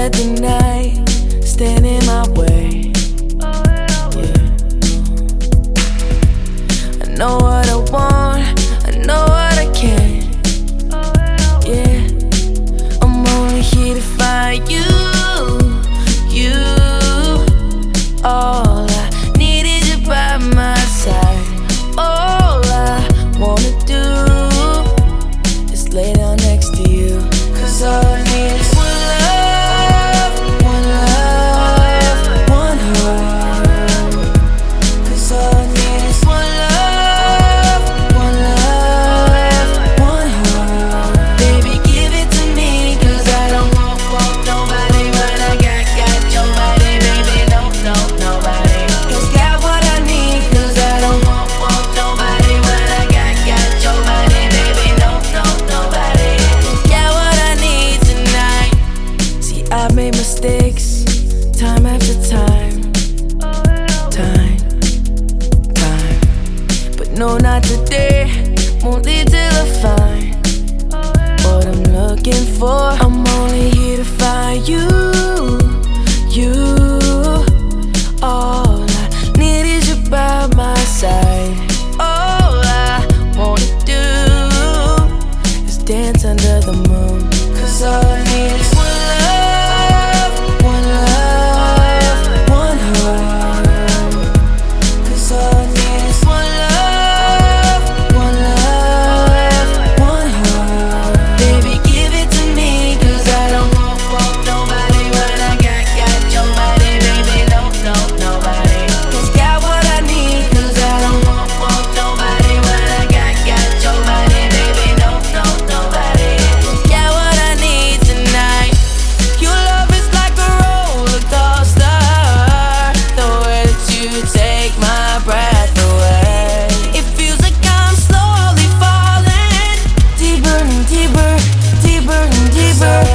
let the night stand in my way. Yeah. I know what I want No, not today. Won't lead till I find what I'm looking for. I'm only here to find you, you. All I need is you by my side. All I wanna do is dance under the moon. Cause all I need is one love. closer.